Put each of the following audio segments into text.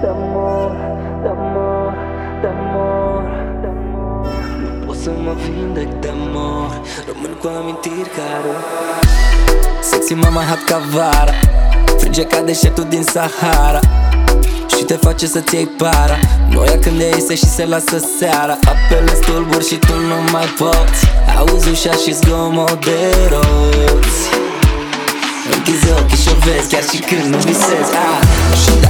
de amor, de amor, de amor, Nu pot să mă vindec de Rămân cu amintiri care Sexy mama Hat ca vara Frânge ca deșertul din Sahara. Și te face să-ți iei para Noia când e iese și se lasă seara. Apele stulburi și tu nu mai poți Auzi ușa și zgomot de roți. Închizi ochii și o vezi chiar și când nu visezi. Ah.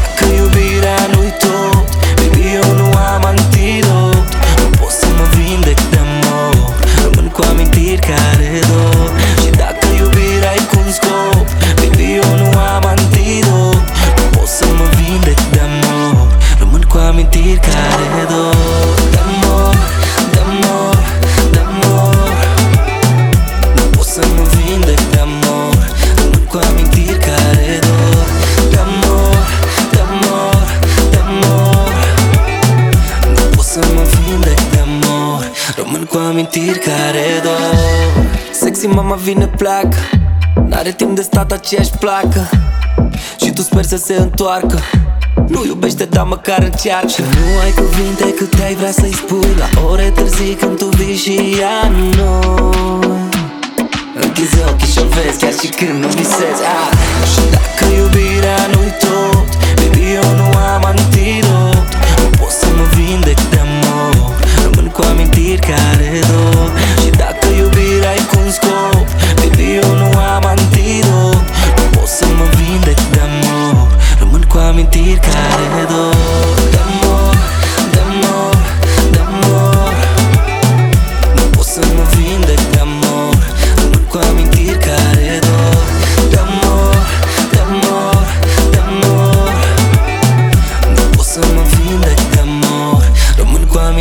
Rămân cu amintiri care dor De amor, de amor, de amor Nu pot să mă vindec de amor. Rămân cu amintiri care dor De amor, de amor, de amor Nu pot să mă vindec de amor. Rămân cu amintiri care dor Sexy mama vine pleacă. N-are timp de stat aceeași placă. Și tu sper să se întoarcă nu iubește, dar măcar încearcă. Și nu ai cuvinte cât ai vrea să-i spui. La ore târzii când tu vii și ea nu Închizi ochii și o vezi chiar și când nu visezi. Ah. Și dacă iubirea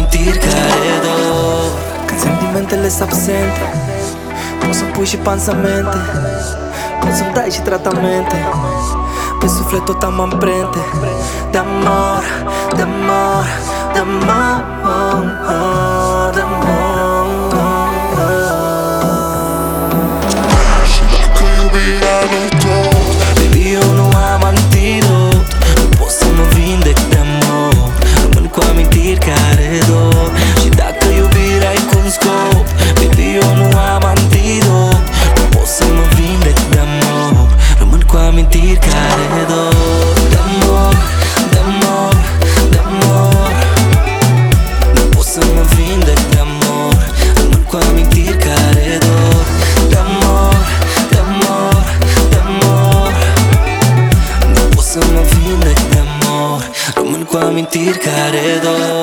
amintiri care dor. Când sentimentele sunt absente Poți să-mi pui și pansamente. Poți să-mi dai și tratamente. Pe suflet tot am amprente. De amor, de amor, de amor, Nu pot să mă